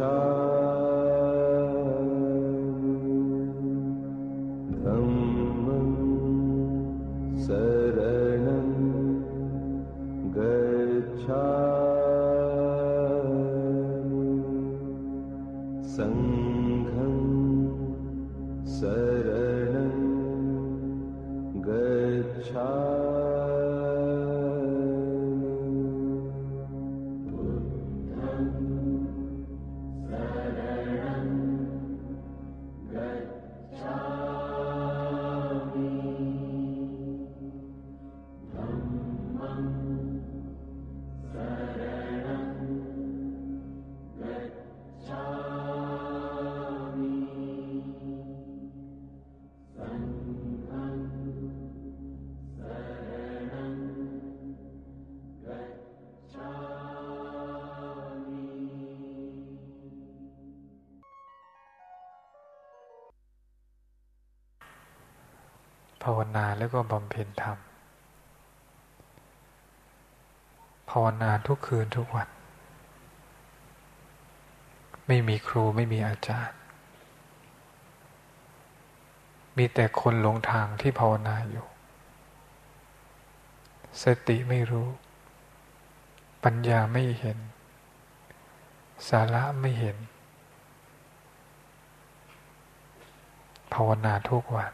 ภ แล้วก็บำเพ็ญธรรมภาวนาทุกคืนทุกวัน ไม่มีครูไม่มีอาจารย์ มีแต่คนหลงทางที่ภาวนาอยู่ สติไม่รู้ ปัญญาไม่เห็น สาระไม่เห็น ภาวนาทุกวัน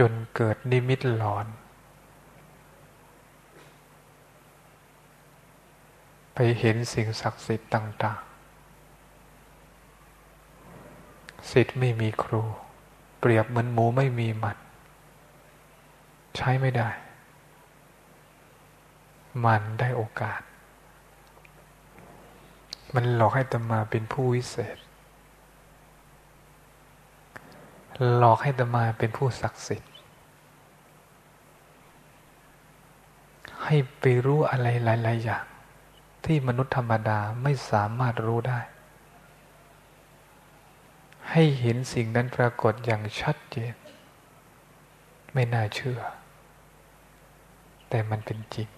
จนเกิดนิมิตหลอน ไปเห็นสิ่งศักดิ์สิทธิ์ต่างๆสิทธิ์ไม่มีครู เปรียบเหมือนหมูไม่มีมันใช้ไม่ได้ มันได้โอกาส มันหลอกให้ตมาเป็นผู้วิเศษหลอกให้ตมาเป็นผู้ศักดิ์สิทธิ์ ให้ไปรู้อะไรหลาย ๆ อย่าง ที่มนุษย์ธรรมดาไม่สามารถรู้ได้ ให้เห็นสิ่งนั้นปรากฏอย่างชัดเจน ไม่น่าเชื่อ แต่มันเป็นจริง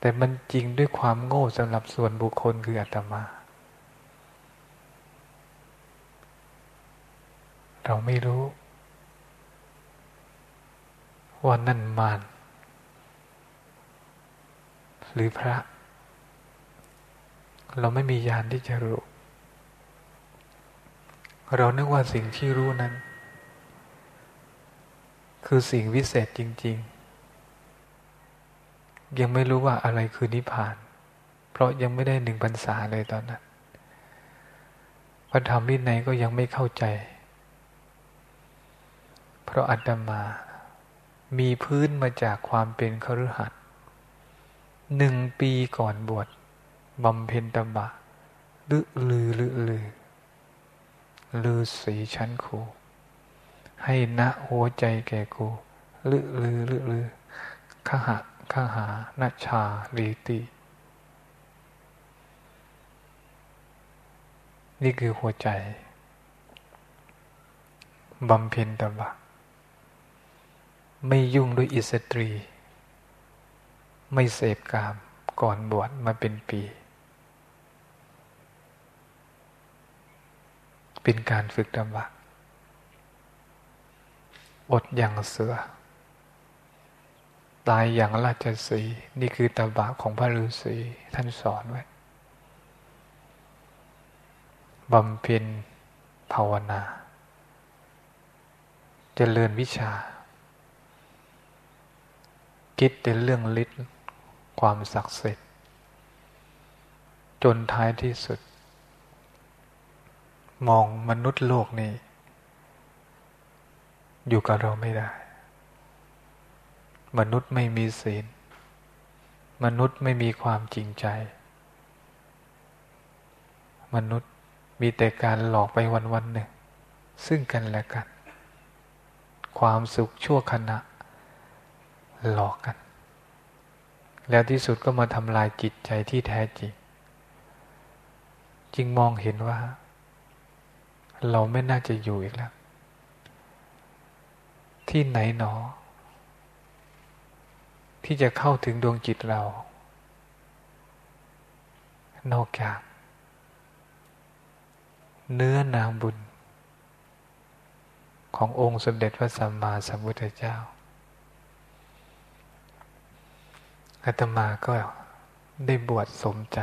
แต่มันจริงด้วยความโง่สำหรับส่วนบุคคลคืออาตมา เราไม่รู้ว่านั่นมาน หรือพระ เราไม่มียานที่จะรู้ เรานึกว่าสิ่งที่รู้นั้น คือสิ่งวิเศษจริง ๆ ยังไม่รู้ว่าอะไรคือนิพพาน เพราะยังไม่ได้หนึ่งพรรษาเลยตอนนั้นพระธรรมวินัยก็ยังไม่เข้าใจ เพราะอัตมามีพื้นมาจากความเป็นคฤหัสถ หนึ่งปีก่อนบวชบำเพ็ญตบะลือลือลือลือลือสีชั้นครูให้ณหัวใจแก่กูลือลือลือลือขหะขหานาชาลีตินี่คือหัวใจบำเพ็ญตบะ ไม่ยุ่งด้วยอิสตรี ไม่เสพกามก่อนบวชมาเป็นปี เป็นการฝึกธรรมะอดอย่างเสือ ตายอย่างราชสี นี่คือตบะของพระฤาษีท่านสอนไว้บำเพ็ญภาวนาจเจริญวิชา คิดแต่เรื่องฤทธิ์ ความศักดิ์สิทธิ์ จนท้ายที่สุด มองมนุษย์โลกนี้ อยู่กับเราไม่ได้ มนุษย์ไม่มีศีล มนุษย์ไม่มีความจริงใจ มนุษย์มีแต่การหลอกไปวันวันหนึ่ง ซึ่งกันและกัน ความสุขชั่วขณะหลอกกัน แล้วที่สุดก็มาทำลายจิตใจที่แท้จริง จึงมองเห็นว่า เราไม่น่าจะอยู่อีกแล้ว ที่ไหนหนอ ที่จะเข้าถึงดวงจิตเรา นอกจาก เนื้อนามบุญ ขององค์สมเด็จพระสัมมาสัมพุทธเจ้า อาตมาก็ได้บวชสมใจ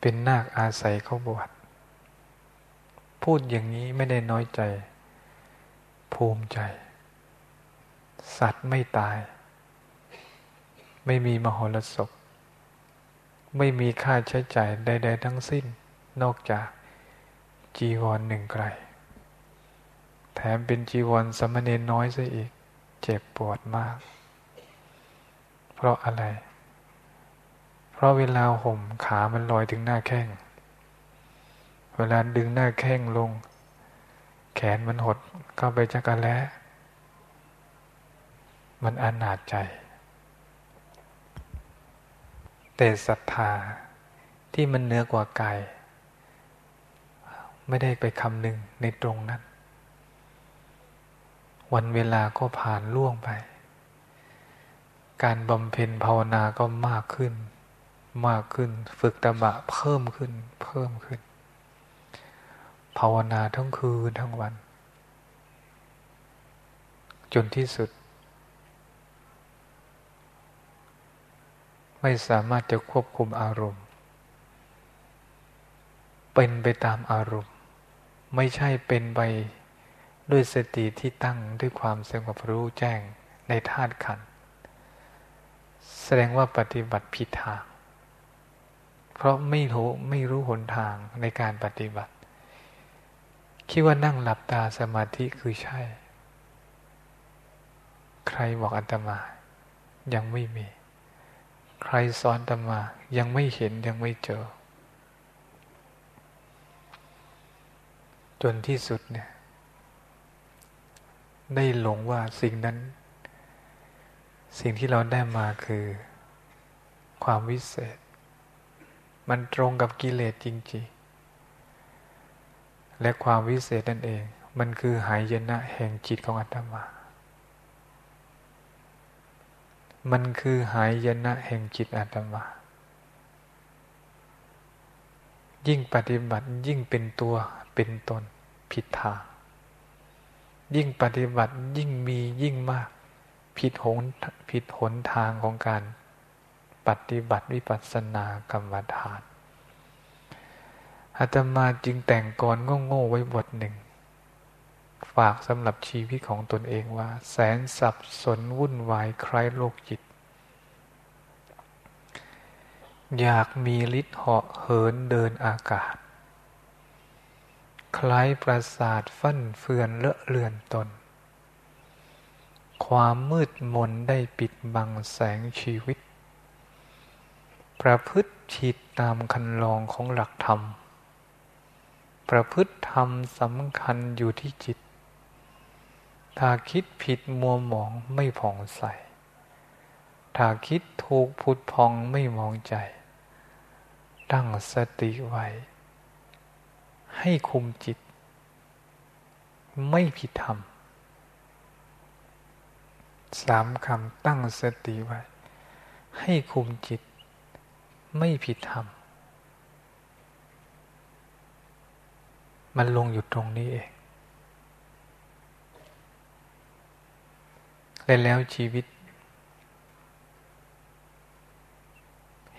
เป็นนาคอาศัยเขาบวช พูดอย่างนี้ไม่ได้น้อยใจ ภูมิใจ สัตว์ไม่ตาย ไม่มีมหรสพ ไม่มีค่าใช้จ่ายใด ๆ ทั้งสิ้น นอกจากจีวรหนึ่งไกล แถมเป็นจีวรสมณเณรน้อยซะอีก เจ็บปวดมาก เพราะอะไร เพราะเวลาห่มขามันลอยถึงหน้าแข้ง เวลาดึงหน้าแข้งลง แขนมันหดเข้าไปจักรแล้มันอนาจใจ แต่ศรัทธาที่มันเหนือกว่ากายไม่ได้ไปคำหนึ่งในตรงนั้น วันเวลาก็ผ่านล่วงไป การบำเพ็ญภาวนาก็มากขึ้น มากขึ้น ฝึกตบะเพิ่มขึ้น เพิ่มขึ้น ภาวนาทั้งคืนทั้งวัน จนที่สุด ไม่สามารถจะควบคุมอารมณ์ เป็นไปตามอารมณ์ ไม่ใช่เป็นไป ด้วยสติที่ตั้งด้วยความสงบรู้แจ้งในธาตุขันแสดงว่าปฏิบัติผิดทาง เพราะไม่รู้ไม่รู้หนทางในการปฏิบัติ คิดว่านั่งหลับตาสมาธิคือใช่ ใครบอกอัตมา ยังไม่มี ใครสอนอัตมายังไม่เห็นยังไม่เจอ จนที่สุดเนี่ย ได้หลงว่าสิ่งนั้น สิ่งที่เราได้มาคือ ความวิเศษ มันตรงกับกิเลสจริงๆ และความวิเศษนั่นเอง มันคือหายนะแห่งจิตของอาตมา มันคือหายนะแห่งจิตอาตมายิ่งปฏิบัติยิ่งเป็นตัวเป็นตนผิดทาง ยิ่งปฏิบัติยิ่งมียิ่งมาก ผิดหนผิดหนทางของการปฏิบัติวิปัสสนากรรมฐานอาตมาจึงแต่งกรโง่ๆไว้บทหนึ่ง ฝากสำหรับชีวิตของตนเองว่า แสนสับสนวุ่นวายคลายโลกจิต อยากมีฤทธิ์เหาะเหินเดินอากาศ คล้ายประสาทฟั่นเฟือนเลอะเลือนตน ความมืดมนได้ปิดบังแสงชีวิต ประพฤติผิดตามคันลองของหลักธรรม ประพฤติธรรมสำคัญอยู่ที่จิต ถ้าคิดผิดมัวหมองไม่ผ่องใส ถ้าคิดถูกพุดพองไม่มองใจ ตั้งสติไว้ ให้คุมจิต ไม่ผิดธรรมสามคำตั้งสติไว้ ให้คุมจิต ไม่ผิดธรรม มันลงอยู่ตรงนี้เองและแล้วชีวิต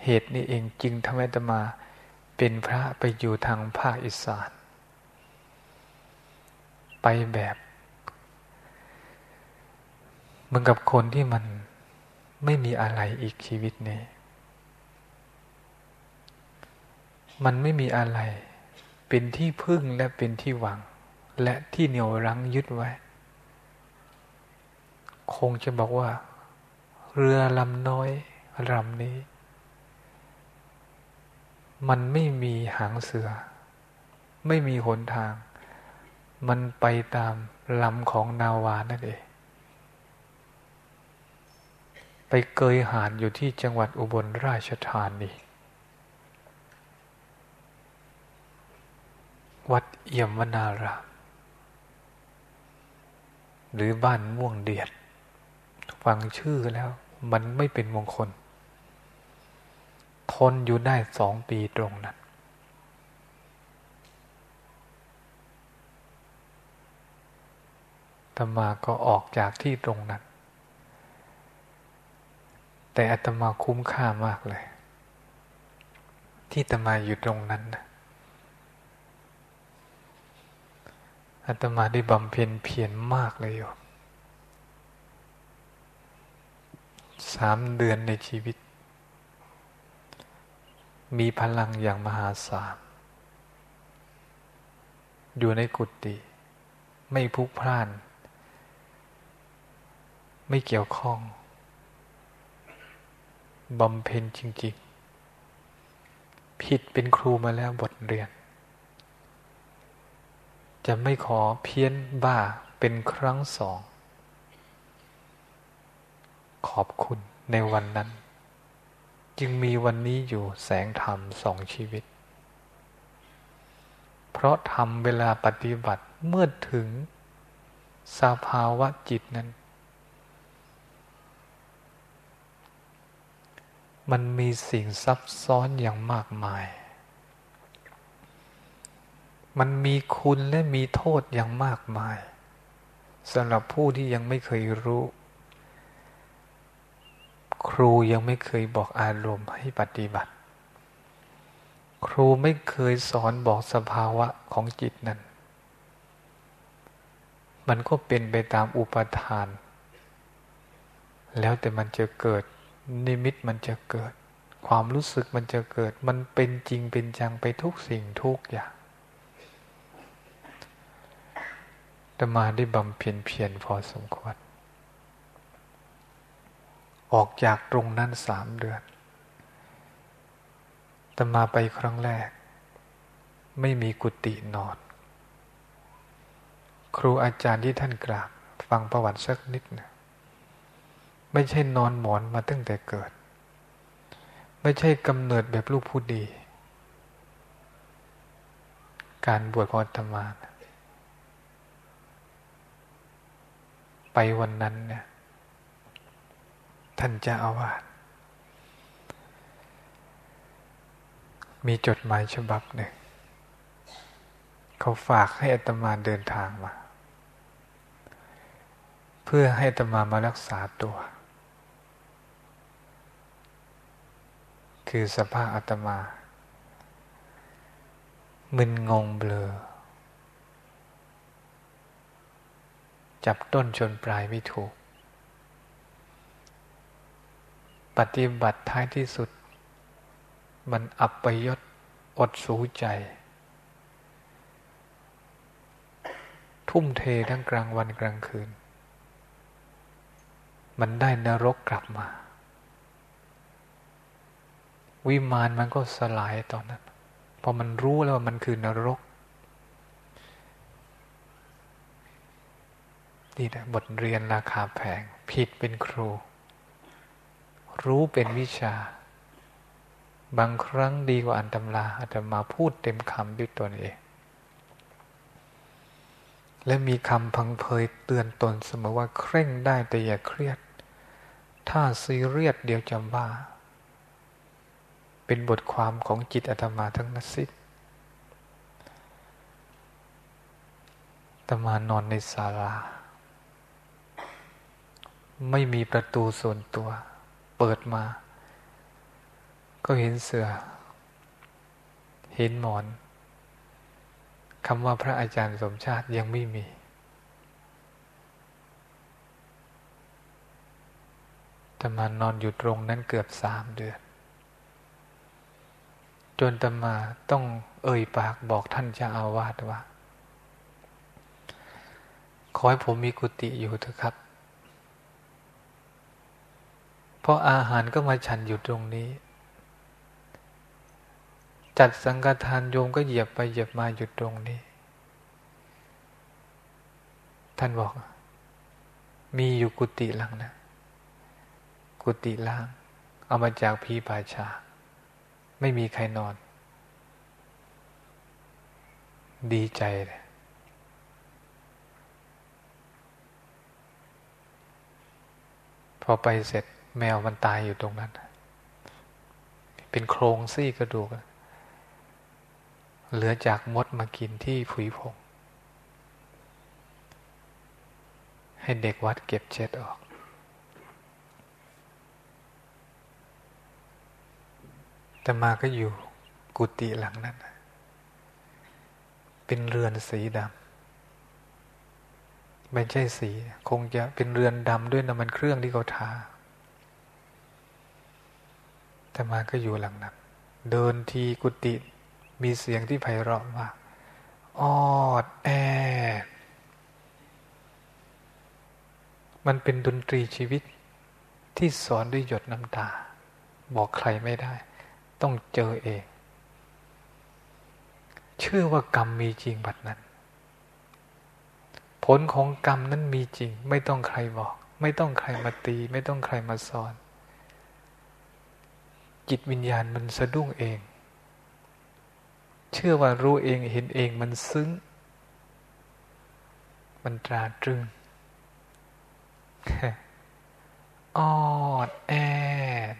เหตุนี้เองจึงทำให้ตมา เป็นพระไปอยู่ทางภาคอีสาน ไปแบบเหมือนกับคนที่มันไม่มีอะไรอีกชีวิตนี้ มันไม่มีอะไร เป็นที่พึ่งและเป็นที่หวัง และที่เหนี่ยวรั้งยึดไว้ คงจะบอกว่า เรือลำน้อยลำนี้ มันไม่มีหางเสือ ไม่มีหนทาง มันไปตามลำของนาวานั่นเอง ไปเกยหานอยู่ที่จังหวัดอุบลราชธานีวัดเอี่ยมวนารามหรือบ้านม่วงเดียด ฟังชื่อแล้ว มันไม่เป็นมงคล ทนอยู่ได้สองปีตรงนั้นตมาก็ออกจากที่ตรงนั้น แต่อาตมาคุ้มค่ามากเลย ที่ตมาอยู่ตรงนั้นนะอาตมาได้บำเพ็ญเพียรมากเลยโยมสามเดือนในชีวิต มีพลังอย่างมหาศาล อยู่ในกุฏิไม่พุกพล่าน ไม่เกี่ยวข้องบำเพ็ญจริง ๆ ผิดเป็นครูมาแล้วบทเรียน จะไม่ขอเพี้ยนบ้าเป็นครั้งสอง ขอบคุณในวันนั้น จึงมีวันนี้อยู่แสงธรรมสองชีวิต เพราะทำเวลาปฏิบัติเมื่อถึงสภาวะจิตนั้น มันมีสิ่งซับซ้อนอย่างมากมาย มันมีคุณและมีโทษอย่างมากมายสำหรับผู้ที่ยังไม่เคยรู้ ครูยังไม่เคยบอกอารมณ์ให้ปฏิบัติ ครูไม่เคยสอนบอกสภาวะของจิตนั้น มันก็เป็นไปตามอุปทาน แล้วแต่มันจะเกิด นิมิตมันจะเกิด ความรู้สึกมันจะเกิด มันเป็นจริงเป็นจังไปทุกสิ่งทุกอย่างแต่มาได้บำเพ็ญเพียรพอสมควร ออกจากตรงนั้นสามเดือนตมาไปครั้งแรก ไม่มีกุฏินอน ครูอาจารย์ที่ท่านกราบฟังประวัติสักนิดนะไม่ใช่นอนหมอนมาตั้งแต่เกิด ไม่ใช่กำเนิดแบบลูกผู้ดี การบวชของอาตมานะไปวันนั้นเนี่ย ท่านเจ้าอาวาสมีจดหมายฉบับหนึ่ง เขาฝากให้อัตมาเดินทางมา เพื่อให้อัตมามารักษาตัว คือสภาพอัตมา มึนงงเบลอ จับต้นชนปลายไม่ถูก ปฏิบัติท้ายที่สุด มันอับปยศอดสูใจ ทุ่มเททั้งกลางวันกลางคืน มันได้นรกกลับมา วิมานมันก็สลายตอนนั้น พอมันรู้แล้วว่ามันคือนรกนี่แหละบทเรียนราคาแพง ผิดเป็นครู รู้เป็นวิชา บางครั้งดีกว่าอันตำราอาจจะมาพูดเต็มคำด้วยตนเอง และมีคำพังเพยเตือนตนเสมอว่าเคร่งได้แต่อย่าเครียด ถ้าซีเรียสเดียวจะบ้าเป็นบทความของจิตอาตมาทั้งนั้นสิตมานอนในศาลา ไม่มีประตูส่วนตัว เปิดมา ก็เห็นเสือ เห็นหมอนคำว่าพระอาจารย์สมชาติยังไม่มี ตมานอนอยู่ตรงนั้นเกือบสามเดือน จนตมาต้องเอ่ยปากบอกท่านเจ้าอาวาสว่า ขอให้ผมมีกุฏิอยู่เถอะครับ เพราะอาหารก็มาฉันอยู่ตรงนี้ จัดสังฆทานโยมก็เหยียบไปเหยียบมาอยู่ตรงนี้ ท่านบอก มีอยู่กุฏิหลังนะ กุฏิล่าง เอามาจากพีปาชา ไม่มีใครนอน ดีใจเลยพอไปเสร็จ แมวมันตายอยู่ตรงนั้น เป็นโครงซี่กระดูก เหลือจากมดมากินที่ผุยผง ให้เด็กวัดเก็บเช็ดออกแต่มาก็อยู่กุฏิหลังนั้น เป็นเรือนสีดำไม่ใช่สี คงจะเป็นเรือนดำด้วยน้ำมันเครื่องที่เขาทา แต่มาก็อยู่หลังนั้นเดินทีกุฏิมีเสียงที่ไพเราะมากออดแอดมันเป็นดนตรีชีวิตที่สอนด้วยหยดน้ำตา บอกใครไม่ได้ ต้องเจอเอง เชื่อว่ากรรมมีจริงบัดนั้น ผลของกรรมนั้นมีจริง ไม่ต้องใครบอก ไม่ต้องใครมาตี ไม่ต้องใครมาสอน จิตวิญญาณมันสะดุ้งเอง เชื่อว่ารู้เองเห็นเองมันซึ้ง มันตราตรึงออดแอด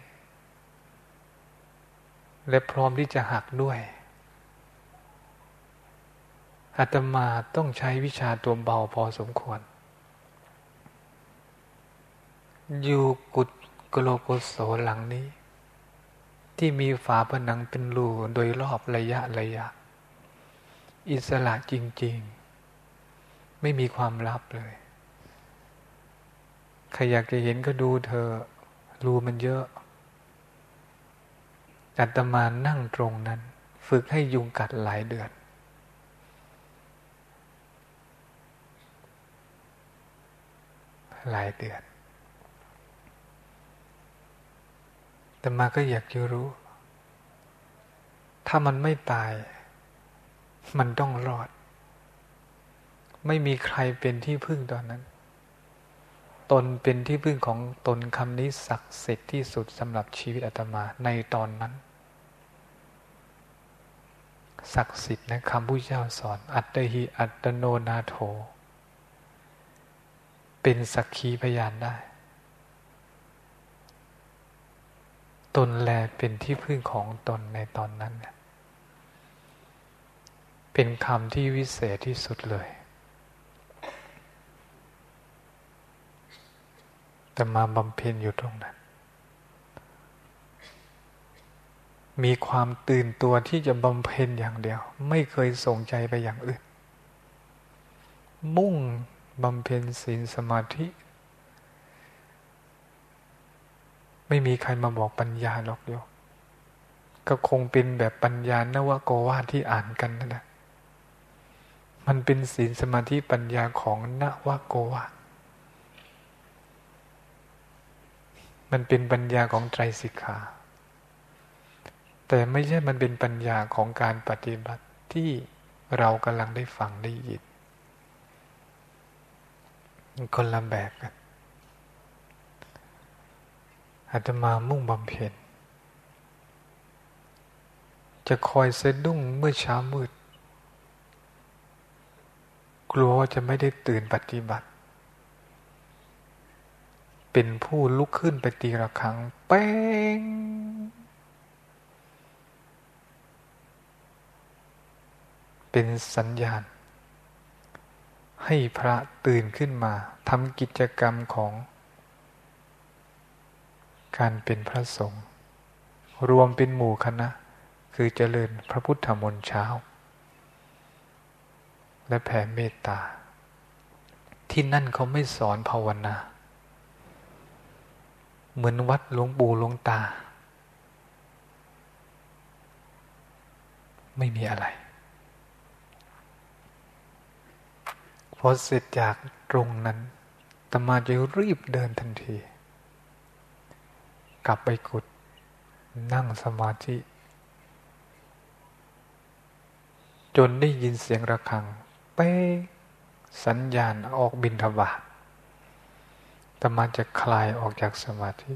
และพร้อมที่จะหักด้วยอาตมาต้องใช้วิชาตัวเบาพอสมควร อยู่กุดกโลโกโสหลังนี้ ที่มีฝาผนังเป็นรูโดยรอบระยะระยะ อิสระจริง ๆ ไม่มีความลับเลยใครอยากจะเห็นก็ดูเธอ รูมันเยอะอาตมานั่งตรงนั้น ฝึกให้ยุงกัดหลายเดือน หลายเดือน แต่มาก็อยากจะรู้ ถ้ามันไม่ตาย มันต้องรอด ไม่มีใครเป็นที่พึ่งตอนนั้น ตนเป็นที่พึ่งของตนคำนี้ศักดิ์สิทธิ์ที่สุดสำหรับชีวิตอาตมาในตอนนั้น ศักดิ์สิทธิ์นะคำผู้เจ้าสอน อัตตหิอัตโนนาโถ เป็นสักขีพยานได้ ตนแลเป็นที่พึ่งของตนในตอนนั้น เป็นคำที่วิเศษที่สุดเลยแต่มาบำเพ็ญอยู่ตรงนั้น มีความตื่นตัวที่จะบำเพ็ญอย่างเดียว ไม่เคยส่งใจไปอย่างอื่น มุ่งบำเพ็ญศีลสมาธิ ไม่มีใครมาบอกปัญญาหรอกโยก็คงเป็นแบบปัญญานวโกวาที่อ่านกันนั่นแหละมันเป็นศีลสมาธิปัญญาของนวโกวามันเป็นปัญญาของไตรสิกขาแต่ไม่ใช่มันเป็นปัญญาของการปฏิบัติที่เรากำลังได้ฟังได้ยินคนละแบบกัน อาตมามุ่งบำเพ็ญจะคอยเสดุ้งเมื่อเช้ามืด กลัวว่าจะไม่ได้ตื่นปฏิบัติ เป็นผู้ลุกขึ้นไปตีระฆัง เป้ง เป็นสัญญาณ ให้พระตื่นขึ้นมาทำกิจกรรมของ การเป็นพระสงฆ์รวมเป็นหมู่คณะ คือเจริญพระพุทธมนต์เช้า และแผ่เมตตา ที่นั่นเขาไม่สอนภาวนา เหมือนวัดหลวงปู่หลวงตา ไม่มีอะไร พอเสร็จจากตรงนั้นตมาจะรีบเดินทันที กลับไปกุดนั่งสมาธิ จนได้ยินเสียงระฆัง เป๊สัญญาณออกบินทบาทตมันจะคลายออกจากสมาธิ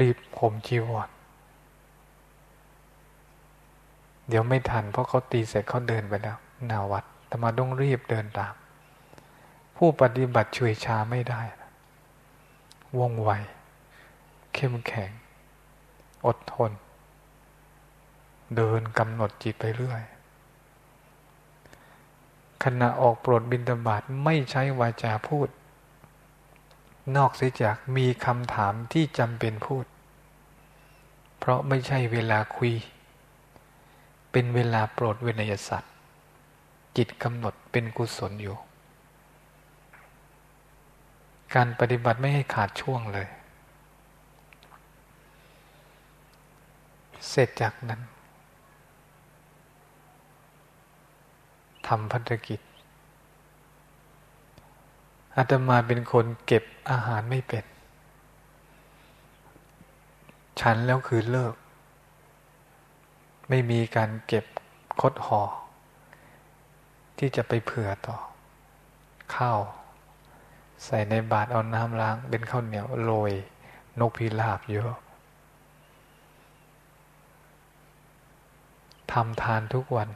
รีบผมจีวรเดี๋ยวไม่ทันเพราะเขาตีเสร็จเขาเดินไปแล้วนาวัดตมาต้องรีบเดินตาม ผู้ปฏิบัติช่วยชาไม่ได้ว่องไว เข้มแข็ง อดทน เดินกำหนดจิตไปเรื่อย ขณะออกโปรดบินตบาตไม่ใช้วาจาพูด นอกเสียจากมีคำถามที่จำเป็นพูด เพราะไม่ใช่เวลาคุย เป็นเวลาโปรดเวนยสัตว์ จิตกำหนดเป็นกุศลอยู่ การปฏิบัติไม่ให้ขาดช่วงเลย เสร็จจากนั้นทำพัฒกิจอาตมาเป็นคนเก็บอาหารไม่เป็น ฉันแล้วคือเลิก ไม่มีการเก็บคดห่อที่จะไปเผื่อต่อ ข้าว ใส่ในบาตรเอาน้ำล้าง เป็นข้าวเหนียวโรยนกพิราบเยอะทำทานทุกวัน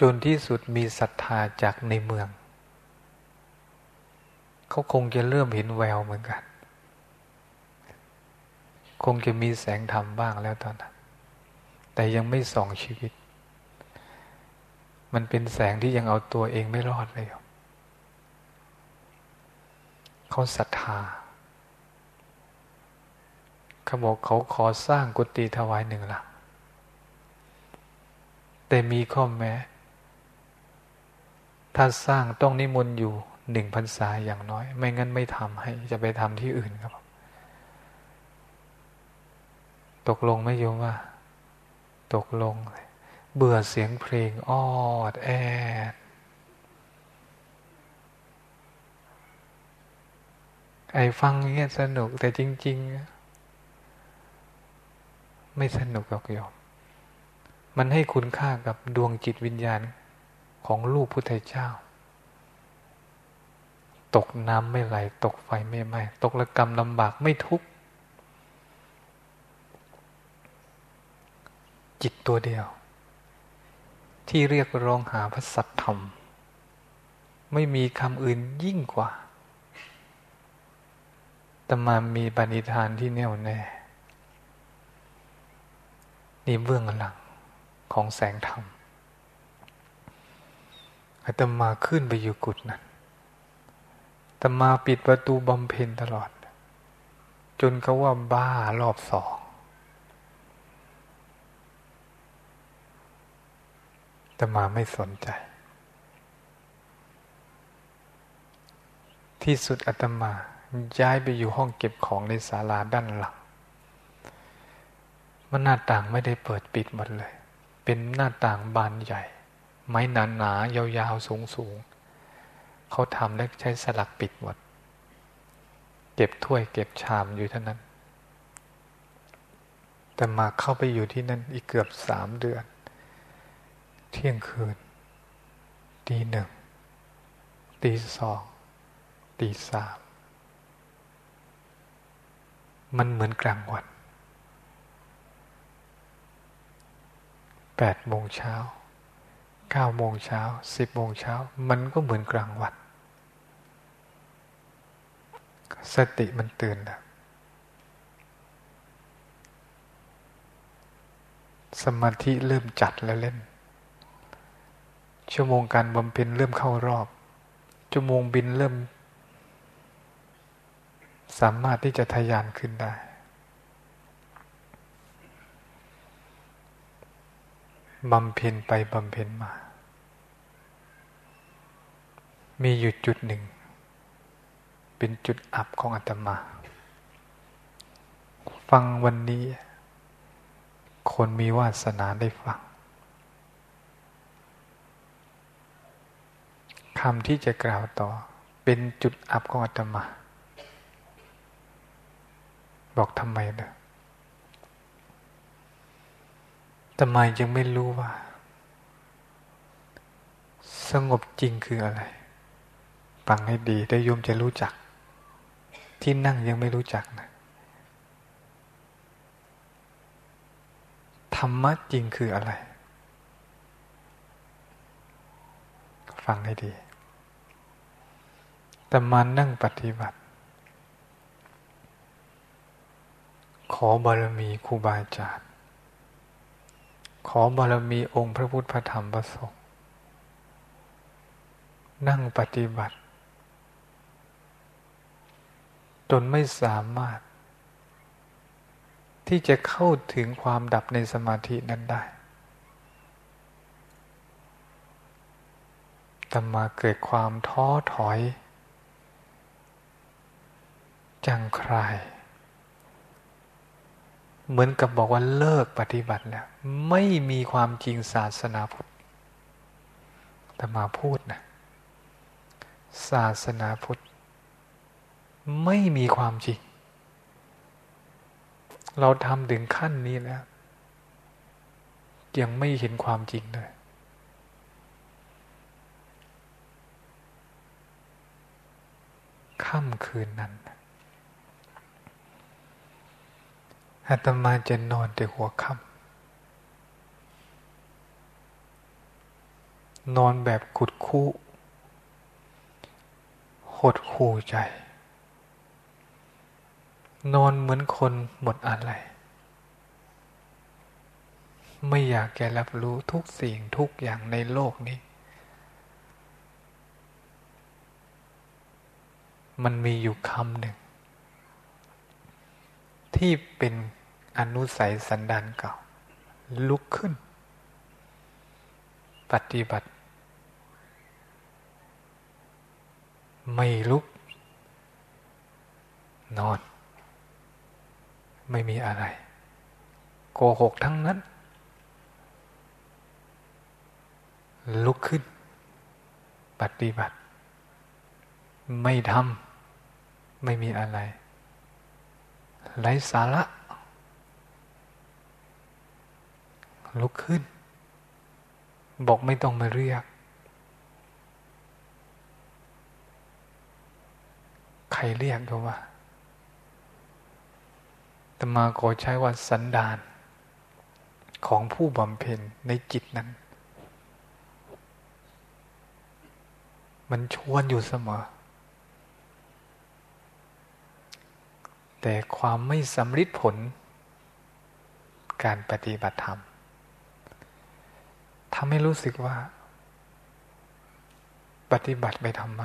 จนที่สุดมีศรัทธาจากในเมือง เขาคงจะเริ่มเห็นแววเหมือนกัน คงจะมีแสงธรรมบ้างแล้วตอนนั้นแต่ยังไม่ส่องชีวิต มันเป็นแสงที่ยังเอาตัวเองไม่รอดเลยเขาศรัทธาเขาบอกเขาขอสร้างกุฏิถวายหนึ่งหลังแต่มีข้อแม้ ถ้าสร้างต้องนิมนต์อยู่หนึ่งพรรษาอย่างน้อย ไม่งั้นไม่ทำให้ จะไปทำที่อื่นครับ ตกลงไม่โยมว่า ตกลงเลย เบื่อเสียงเพลงออดแอดไอ้ฟังเงี้ยสนุกแต่จริง ๆ ไม่สนุกหรอกโยมมันให้คุณค่ากับดวงจิตวิญญาณของลูกพุทธเจ้า ตกน้ำไม่ไหล ตกไฟไม่ไหม้ตกระกรรมลำบากไม่ทุกข์จิตตัวเดียว ที่เรียกร้องหาพระสัตธรรม ไม่มีคำอื่นยิ่งกว่าตมามีปณิธานที่แน่วแน่ นี่เบื้องหลังของแสงธรรมอาตมาขึ้นไปอยู่กุฏนั้นตมาปิดประตูบำเพ็ญตลอด จนเขาว่าบ้ารอบสอง ตมาไม่สนใจ ที่สุดอาตมาย้ายไปอยู่ห้องเก็บของในศาลาด้านหลัง มันหน้าต่างไม่ได้เปิดปิดหมดเลย เป็นหน้าต่างบานใหญ่ ไม้หนาหนายาวๆ สูงๆ เขาทำและใช้สลักปิดหมด เก็บถ้วยเก็บชามอยู่เท่านั้น แต่มาเข้าไปอยู่ที่นั่นอีกเกือบสามเดือน เที่ยงคืนตีหนึ่งตีสองตีสามมันเหมือนกลางวันแปดโมงเช้าเก้าโมงเช้าสิบโมงเช้ามันก็เหมือนกลางวันสติมันตื่นแล้วสมาธิเริ่มจัดแล้วเล่น ชั่วโมงการบำเพ็ญเริ่มเข้ารอบ ชั่วโมงบินเริ่ม สามารถที่จะทะยานขึ้นได้ บำเพ็ญไปบำเพ็ญมา มีอยู่จุดหนึ่ง เป็นจุดอับของอาตมา ฟังวันนี้ คนมีวาสนาได้ฟัง คำที่จะกล่าวต่อ เป็นจุดอับของอาตมา บอกทำไมเนะทำไมยังไม่รู้ว่า สงบจริงคืออะไรฟังให้ดีได้ยมจะรู้จัก ที่นั่งยังไม่รู้จักนะธรรมะจริงคืออะไร ฟังให้ดี แต่มานั่งปฏิบัติ ขอบารมีครูบาอาจารย์ขอบารมีองค์พระพุทธพระธรรมพระสงฆ์นั่งปฏิบัติ จนไม่สามารถ ที่จะเข้าถึงความดับในสมาธินั้นได้แต่มาเกิดความท้อถอย จังใคร เหมือนกับบอกว่าเลิกปฏิบัติแล้ว ไม่มีความจริงศาสนาพุทธแต่มาพูดนะ ศาสนาพุทธไม่มีความจริง เราทำถึงขั้นนี้แล้ว ยังไม่เห็นความจริงเลยค่ำคืนนั้น อาตมาจะนอนแต่หัวค่ำนอนแบบขุดคู่หดขู่ใจ นอนเหมือนคนหมดอะไร ไม่อยากแกรับรู้ทุกสิ่งทุกอย่างในโลกนี้ มันมีอยู่คำหนึ่ง ที่เป็นอนุสัยสันดานเก่า ลุกขึ้น ปฏิบัติ ไม่ลุก นอน ไม่มีอะไร โกหกทั้งนั้น ลุกขึ้น ปฏิบัติ ไม่ทำไม่มีอะไร ไร้สาระ ลุกขึ้น บอกไม่ต้องมาเรียก ใครเรียกก็ว่าตมาขอใช้ว่าสันดาน ของผู้บำเพ็ญในจิตนั้น มันชวนอยู่เสมอ แต่ความไม่สำลิดผล การปฏิบัติธรรมทำให้รู้สึกว่า ปฏิบัติไปทำไม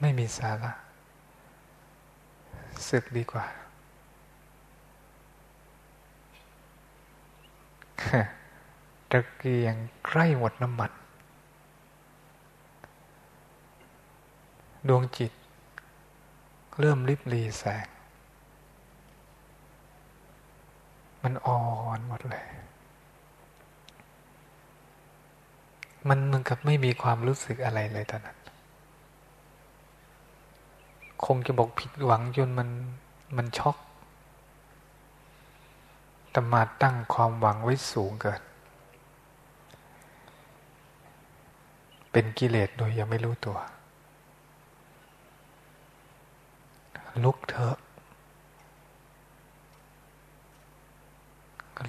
ไม่มีสาระสึกดีกว่า ตะเกียงใกล้หมดน้ำมัน ดวงจิต เริ่มริบรีแสง มันอ่อนหมดเลย มันเหมือนกับไม่มีความรู้สึกอะไรเลยตอนนั้น คงจะบอกผิดหวังจนมันมันช็อกตมาตั้งความหวังไว้สูงเกิน เป็นกิเลสโดยยังไม่รู้ตัว ลุกเถอะ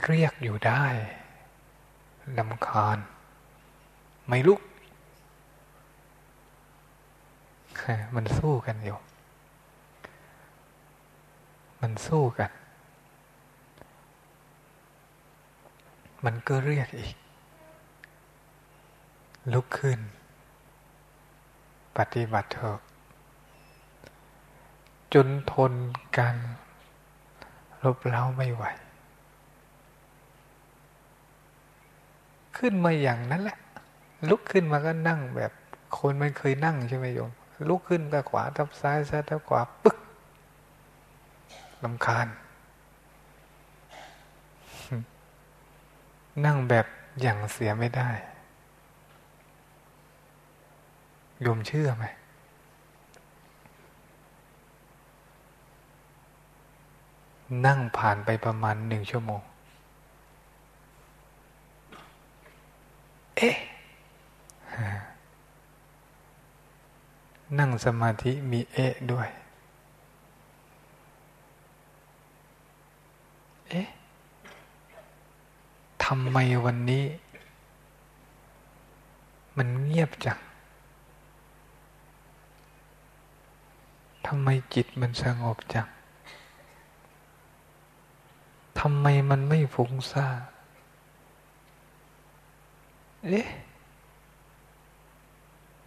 เรียกอยู่ได้ลำคาญ ไม่ลุก มันสู้กันอยู่ มันสู้กัน มันก็เรียกอีก ลุกขึ้น ปฏิบัติเถอะ จนทนการลบเล้าไม่ไหว ขึ้นมาอย่างนั้นแหละ ลุกขึ้นมาก็นั่งแบบ คนไม่เคยนั่งใช่ไหมโยม ลุกขึ้นก็ขวาทับซ้ายซ้ายทับขวาปึ๊กลำคาญ นั่งแบบอย่างเสียไม่ได้ โยมเชื่อไหม นั่งผ่านไปประมาณหนึ่งชั่วโมง เอ๊ะ นั่งสมาธิมีเอ๊ะด้วย เอ๊ะทำไมวันนี้ มันเงียบจังทำไมจิตมันสงบจัง ทำไมมันไม่ฟุ้งซ่านเอ๊ะ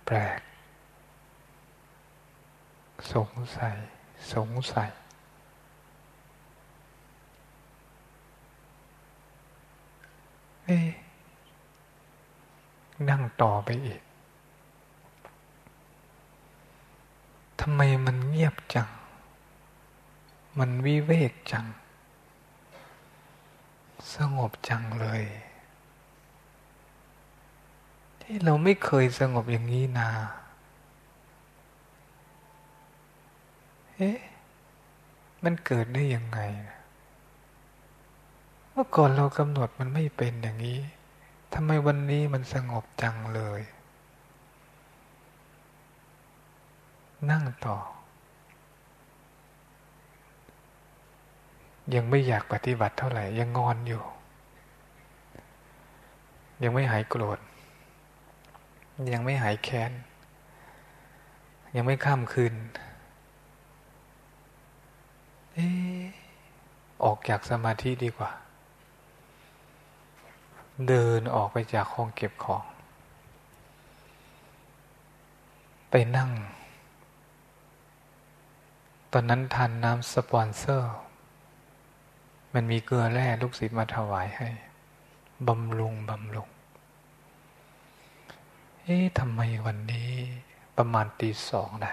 แปลก สงสัย สงสัย เอ๊ะนั่งต่อไปอีกทำไมมันเงียบจัง มันวิเวกจัง สงบจังเลย ที่เราไม่เคยสงบอย่างนี้นาเอ๊ะมันเกิดได้ยังไงเมื่อก่อนเรากำหนดมันไม่เป็นอย่างนี้ทำไมวันนี้มันสงบจังเลย นั่งต่อ ยังไม่อยากปฏิบัติเท่าไหร่ ยังงอนอยู่ ยังไม่หายโกรธ ยังไม่หายแค้น ยังไม่ข้ามคืน เอออกจากสมาธิดีกว่า เดินออกไปจากห้องเก็บของ ไปนั่ง ตอนนั้นทานน้ำสปอนเซอร์ มันมีเกลือแร่ลูกศิษย์มาถวายให้บำรุงบำรุง เอ๊ะทำไมวันนี้ประมาณตีสองได้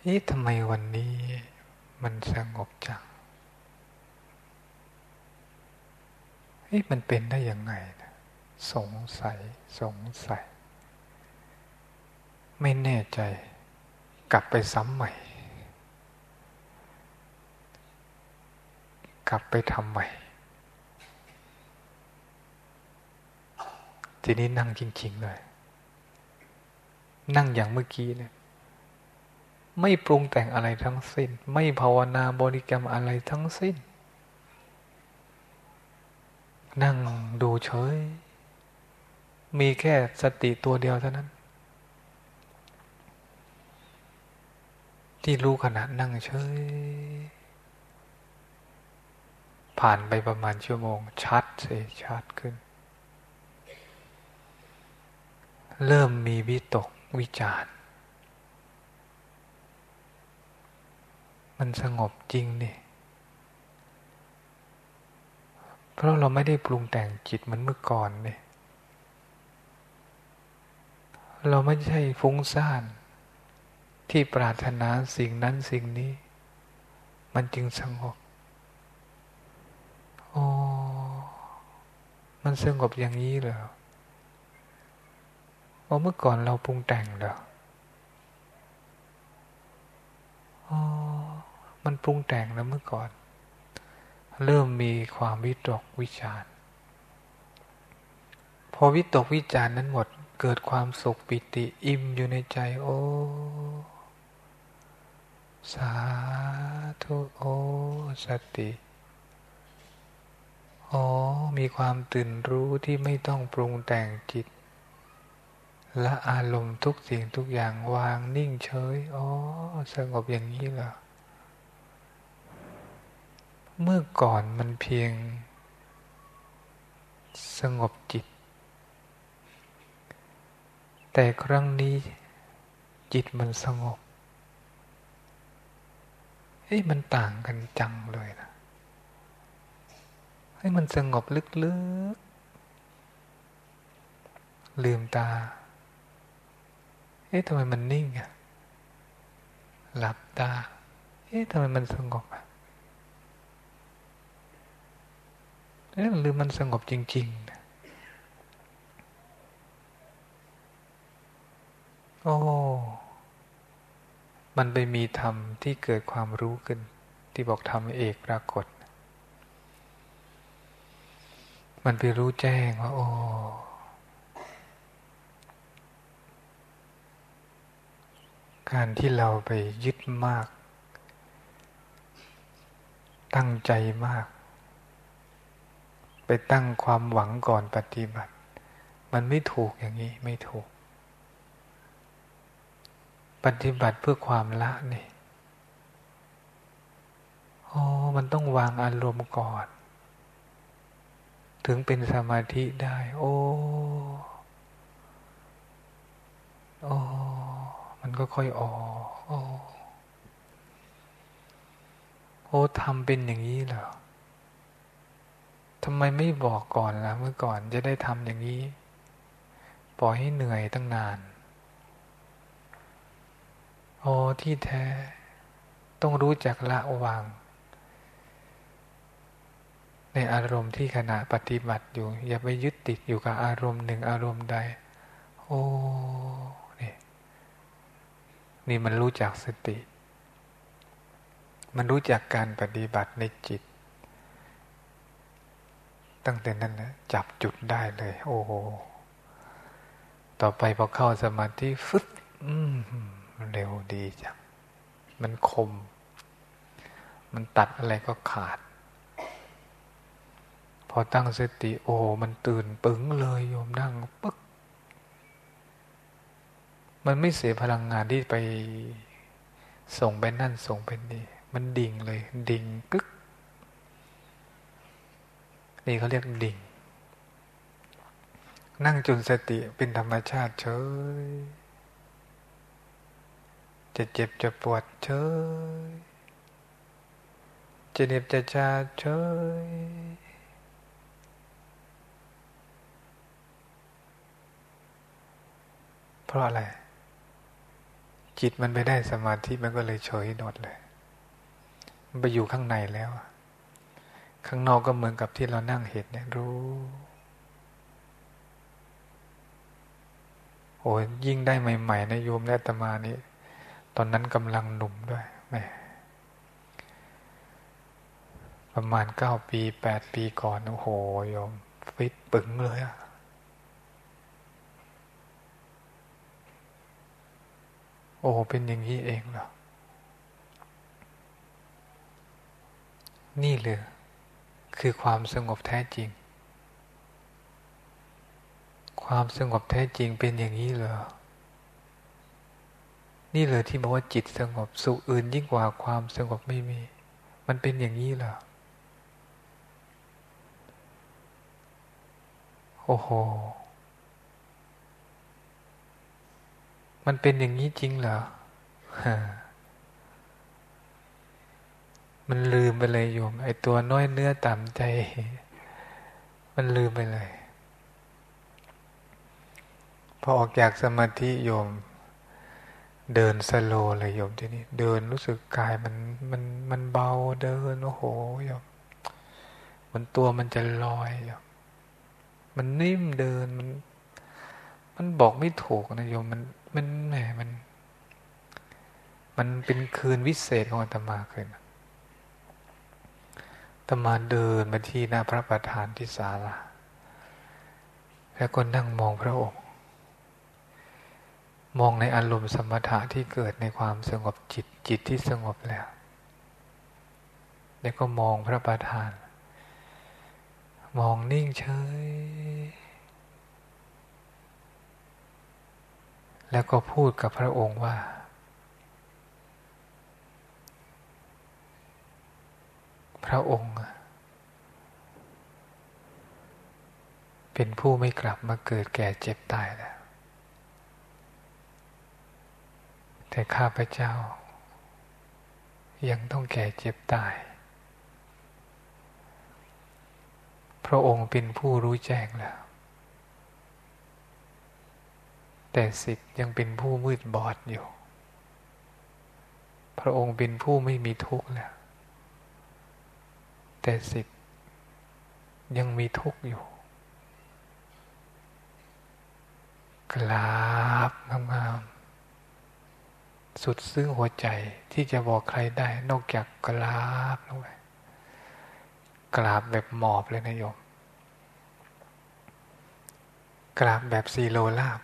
เอ๊ะทำไมวันนี้มันสงบจัง เอ๊ะมันเป็นได้ยังไงนะสงสัยสงสัย ไม่แน่ใจ กลับไปซ้ำใหม่ กลับไปทำใหม่ ทีนี้นั่งจริง ๆ เลย นั่งอย่างเมื่อกี้เนี่ย ไม่ปรุงแต่งอะไรทั้งสิ้น ไม่ภาวนาบริกรรมอะไรทั้งสิ้น นั่งดูเฉย มีแค่สติตัวเดียวเท่านั้นที่รู้ขณะนั่งเฉย ผ่านไปประมาณชั่วโมง ชัดสิชัดขึ้น เริ่มมีวิตกวิจารมันสงบจริงนี่เพราะเราไม่ได้ปรุงแต่งจิตเหมือนเมื่อก่อนนี่เราไม่ใช่ฟุ้งซ่าน ที่ปรารถนาสิ่งนั้นสิ่งนี้ มันจึงสงบ โอ้มันสงบอย่างนี้เหรอว่าเมื่อก่อนเราปรุงแต่งเหรออ๋อ มันปรุงแต่งแล้วเมื่อก่อน เริ่มมีความวิตกวิจารพอวิตกวิจารนั้นหมดเกิดความสุขปิติอิ่มอยู่ในใจ โอ้สาธุโอสติ อ๋อ มีความตื่นรู้ที่ไม่ต้องปรุงแต่งจิต และอารมณ์ทุกสิ่งทุกอย่างวางนิ่งเฉย อ๋อ สงบอย่างนี้เหรอ เมื่อก่อนมันเพียง สงบจิต แต่ครั้งนี้จิตมันสงบเฮ้ยมันต่างกันจังเลยนะ ให้มันสงบลึกๆ ลืมตา เอ๊ะทำไมมันนิ่งอะหลับตา เอ๊ะทำไมมันสงบอะเอ๊ะหรือมันสงบจริงๆโอ้ มันไปมีธรรมที่เกิดความรู้ขึ้น ที่บอกธรรมเอกปรากฏ มันไปรู้แจ้งว่า โอ้การที่เราไปยึดมาก ตั้งใจมาก ไปตั้งความหวังก่อนปฏิบัติ มันไม่ถูกอย่างนี้ไม่ถูก ปฏิบัติเพื่อความละนี่โอ้มันต้องวางอารมณ์ก่อน ถึงเป็นสมาธิได้ โอ้โอ้มันก็ค่อยออกโอ้โอ้ทำเป็นอย่างนี้เหรอทำไมไม่บอกก่อนล่ะ เมื่อก่อนจะได้ทำอย่างนี้ ปล่อยให้เหนื่อยตั้งนานโอ้ที่แท้ ต้องรู้จักละวาง ในอารมณ์ที่ขณะปฏิบัติอยู่ อย่าไปยึดติดอยู่กับอารมณ์หนึ่งอารมณ์ใด โอ้นี่นี่มันรู้จักสติ มันรู้จักการปฏิบัติในจิต ตั้งแต่นั้นนะจับจุดได้เลย โอ้โหต่อไปพอเข้าสมาธิฟึดอืมเร็วดีจังมันคม มันตัดอะไรก็ขาด พอตั้งสติ โอ้มันตื่นปึ๋งเลยโยมนั่งปึ๊ก มันไม่เสียพลังงานที่ไปส่งไปนั่นส่งไปนี่ มันดิ่งเลย ดิ่งกึก นี่เขาเรียกดิ่ง นั่งจนสติเป็นธรรมชาติเฉย จะเจ็บจะปวดเฉย จะเหน็บจะชาเฉย เพราะอะไร จิตมันไปได้สมาธิมันก็เลยเฉยหมดเลย มันไปอยู่ข้างในแล้ว ข้างนอกก็เหมือนกับที่เรานั่งเห็นเนี่ยรู้ โอ้ยยิ่งได้ใหม่ๆนะโยมและตมานี่ ตอนนั้นกำลังหนุ่มด้วยแม่ประมาณเก้าปีแปดปีก่อน โอ้โหโยม ฟิตปึงเลยอะ โอ้เป็นอย่างนี้เองเหรอ นี่เลยคือความสงบแท้จริง ความสงบแท้จริงเป็นอย่างนี้เหรอ นี่เลยที่บอกว่าจิตสงบสุขอื่นยิ่งกว่าความสงบไม่มี มันเป็นอย่างนี้เหรอ โอ้โห มันเป็นอย่างนี้จริงเหรอ มันลืมไปเลยโยม ไอ้ตัวน้อยเนื้อต่ำใจ มันลืมไปเลย พอออกจากสมาธิโยม เดินสโลเลยโยมทีนี่เดินรู้สึกกายมันมันมันเบาเดินโอ้โหโยมมันตัวมันจะลอยโยมมันนิ่มเดินมัน มันบอกไม่ถูกนะโยมมัน มันแหมมัน มันเป็นคืนวิเศษของอาตมาคืนตมาเดินมาที่หน้าพระประธานที่ศาลาแล้วก็นั่งมองพระองค์ มองในอารมณ์สมถะที่เกิดในความสงบจิตจิตที่สงบแล้ว แล้วก็มองพระประธาน มองนิ่งเฉย แล้วก็พูดกับพระองค์ว่า พระองค์ เป็นผู้ไม่กลับมาเกิดแก่เจ็บตายแล้ว แต่ข้าพเจ้า ยังต้องแก่เจ็บตาย พระองค์เป็นผู้รู้แจ้งแล้ว แต่สิทธิ์ยังเป็นผู้มืดบอดอยู่ พระองค์เป็นผู้ไม่มีทุกข์แล้ว แต่สิทธิ์ยังมีทุกข์อยู่ กราบงามๆสุดซึ้งหัวใจที่จะบอกใครได้ นอกจากกราบลงไปกราบแบบหมอบเลยนะโยม กราบแบบซีโลลาบ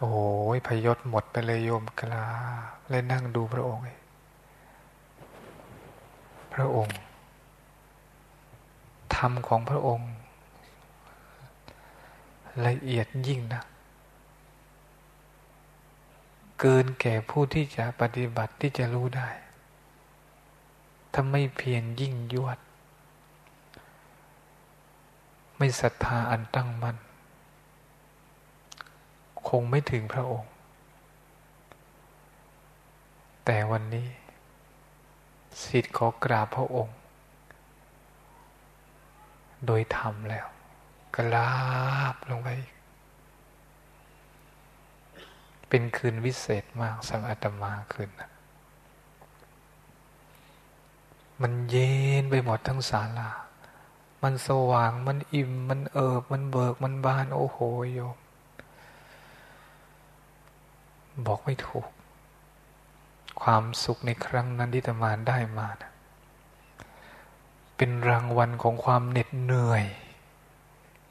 โอ้ยพยศหมดไปเลยโยมกราเลยนั่งดูพระองค์ พระองค์ ธรรมของพระองค์ ละเอียดยิ่งนะ เกินแก่ผู้ที่จะปฏิบัติที่จะรู้ได้ ถ้าไม่เพียรยิ่งยวด ไม่ศรัทธาอันตั้งมัน่น งไม่ถึงพระองค์ แต่วันนี้สิทธิ์ขอกราบพระองค์ โดยธรรมแล้วกราบลงไปเป็นคืนวิเศษมากสังอาตมาคืนนะมันเย็นไปหมดทั้งศาลา มันสว่าง มันอิ่ม มันเอิบ มันเบิก มันบาน โอ้โหโยม บอกไม่ถูก ความสุขในครั้งนั้นที่ตมานได้มานะเป็นรางวัลของความเหน็ดเหนื่อย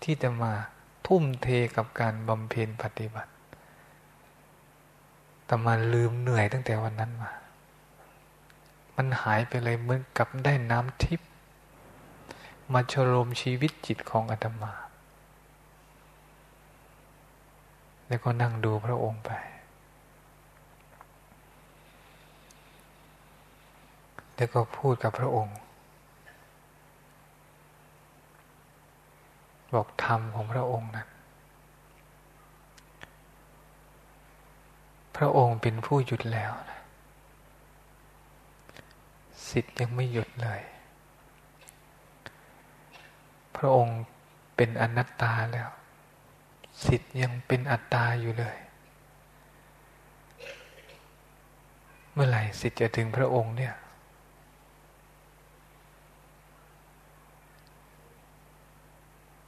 ที่จะมาทุ่มเทกับการบำเพ็ญปฏิบัติแต่มาลืมเหนื่อยตั้งแต่วันนั้นมา มันหายไปเลยเหมือนกับได้น้ำทิพย์มาชโลมชีวิตจิตของอาตมา แล้วก็นั่งดูพระองค์ไป แล้วก็พูดกับพระองค์ บอกธรรมของพระองค์นั้น พระองค์เป็นผู้หยุดแล้วนะสิทธิ์ยังไม่หยุดเลย พระองค์เป็นอนัตตาแล้ว สิทธิ์ยังเป็นอัตตาอยู่เลย เมื่อไหร่สิทธิ์จะถึงพระองค์เนี่ย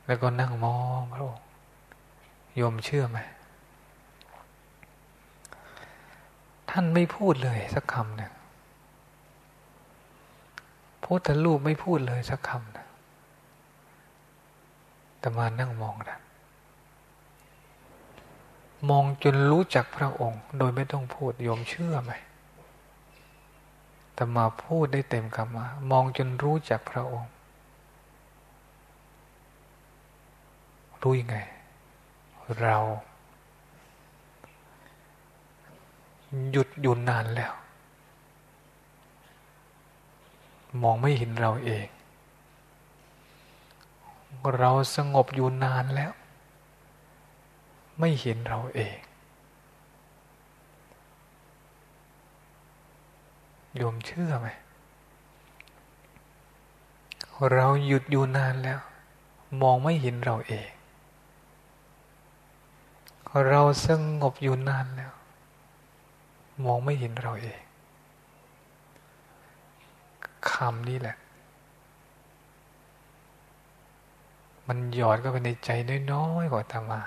แล้วก็นั่งมองพระองค์ยมเชื่อไหมท่านไม่พูดเลยสักคำหนึ่งพุทธรูปไม่พูดเลยสักคำหนึ่งแต่มานั่งมองนะมองจนรู้จักพระองค์ โดยไม่ต้องพูดโยมเชื่อไหมแต่มาพูดได้เต็มคำมามองจนรู้จักพระองค์ รู้ยังไง เราหยุดอยู่นานแล้ว มองไม่เห็นเราเอง เราสงบอยู่นานแล้ว ไม่เห็นเราเองโยมเชื่อไหม เราหยุดอยู่นานแล้ว มองไม่เห็นเราเอง เราสงบอยู่นานแล้ว มองไม่เห็นเราเองคำนี้แหละ มันหยอดก็ไปในใจน้อยๆกว่าธรรมา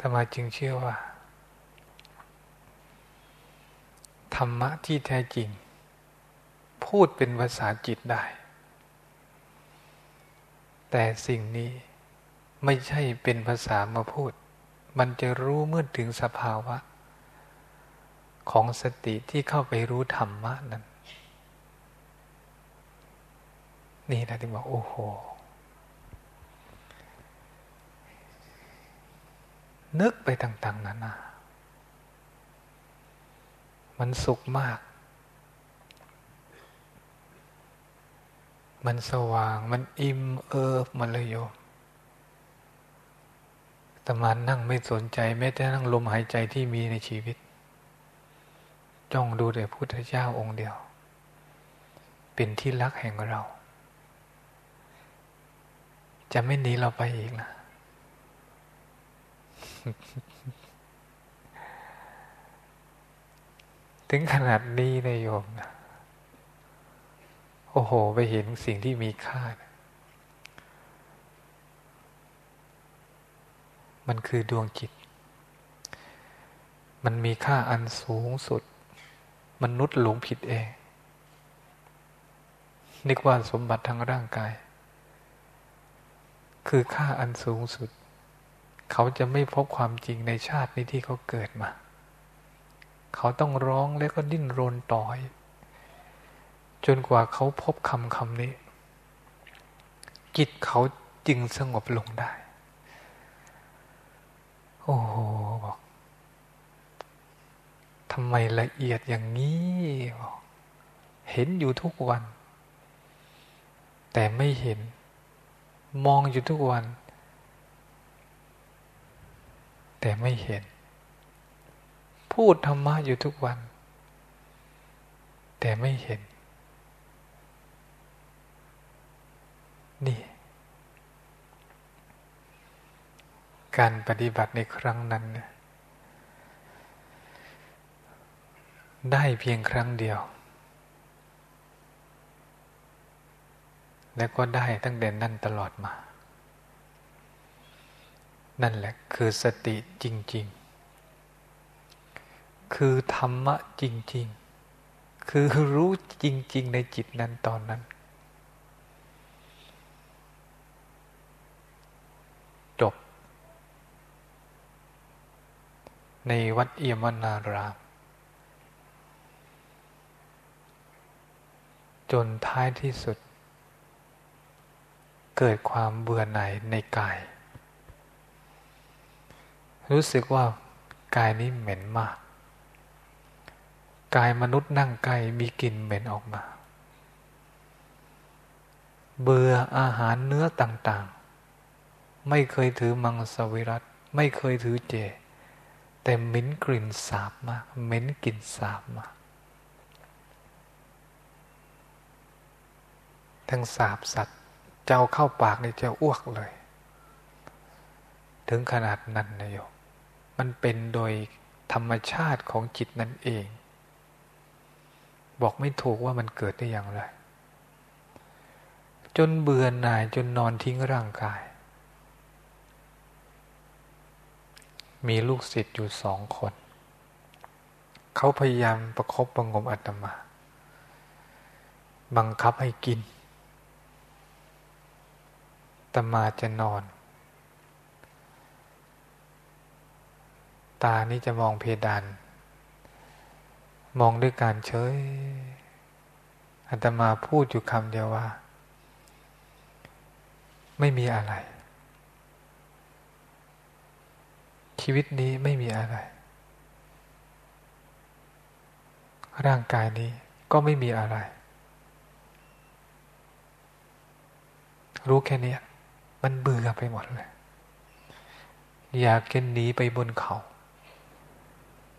ธรรมาจึงเชื่อว่า ธรรมะที่แท้จริง พูดเป็นภาษาจิตได้ แต่สิ่งนี้ ไม่ใช่เป็นภาษามาพูด มันจะรู้เมื่อถึงสภาวะ ของสติที่เข้าไปรู้ธรรมะนั้น นี่นะที่บอกโอ้โห นึกไปต่าง ๆนานามันสุขมาก มันสว่าง มันอิ่มเอิบมันเลยโยม มานั่งไม่สนใจแม้แต่นั่งลมหายใจที่มีในชีวิต จ้องดูแต่พุทธเจ้าองค์เดียว เป็นที่รักแห่งเรา จะไม่หนีเราไปอีกนะถึงขนาดนี้นะโยมนะโอ้โห ไปเห็นสิ่งที่มีค่านะ มันคือดวงจิต มันมีค่าอันสูงสุด มนุษย์หลงผิดเอง นึกว่าสมบัติทางร่างกาย คือค่าอันสูงสุด เขาจะไม่พบความจริงในชาตินี้ที่เขาเกิดมา เขาต้องร้องแล้วก็ดิ้นรนต่อยจนกว่าเขาพบคำคำนี้ จิตเขาจึงสงบลงได้ โอ้โหบอกทำไมละเอียดอย่างนี้บอกเห็นอยู่ทุกวัน แต่ไม่เห็น มองอยู่ทุกวัน แต่ไม่เห็น พูดธรรมะอยู่ทุกวัน แต่ไม่เห็น นี่ การปฏิบัติในครั้งนั้น ได้เพียงครั้งเดียว และก็ได้ตั้งแต่นั่นตลอดมา นั่นแหละคือสติจริง ๆ คือธรรมะจริง ๆ คือรู้จริง ๆ ในจิตนั้นตอนนั้น ในวัดเอี่ยมวนาราม จนท้ายที่สุด เกิดความเบื่อหน่ายในกาย รู้สึกว่ากายนี้เหม็นมาก กายมนุษย์นั่งไกล้มีกลิ่นเหม็นออกมา เบื่ออาหารเนื้อต่างๆ ไม่เคยถือมังสวิรัตไม่เคยถือเจ แต่เหม็นกลิ่นสาบมากเหม็นกลิ่นสาบมากทั้งสาบสัตว์เจ้าเข้าปากนี่จะอ้วกเลย ถึงขนาดนั้นนะโยมมันเป็นโดยธรรมชาติของจิตนั่นเอง บอกไม่ถูกว่ามันเกิดได้อย่างไร จนเบื่อหน่ายจนนอนทิ้งร่างกาย มีลูกศิษย์อยู่สองคน เขาพยายามประครบประงมอัตมา บังคับให้กินตมาจะนอน ตานี้จะมองเพดาน มองด้วยการเฉยอาตมาพูดอยู่คำเดียวว่า ไม่มีอะไร ชีวิตนี้ไม่มีอะไร ร่างกายนี้ก็ไม่มีอะไร รู้แค่นี้มันเบื่อไปหมดเลย อยากจะหนีไปบนเขา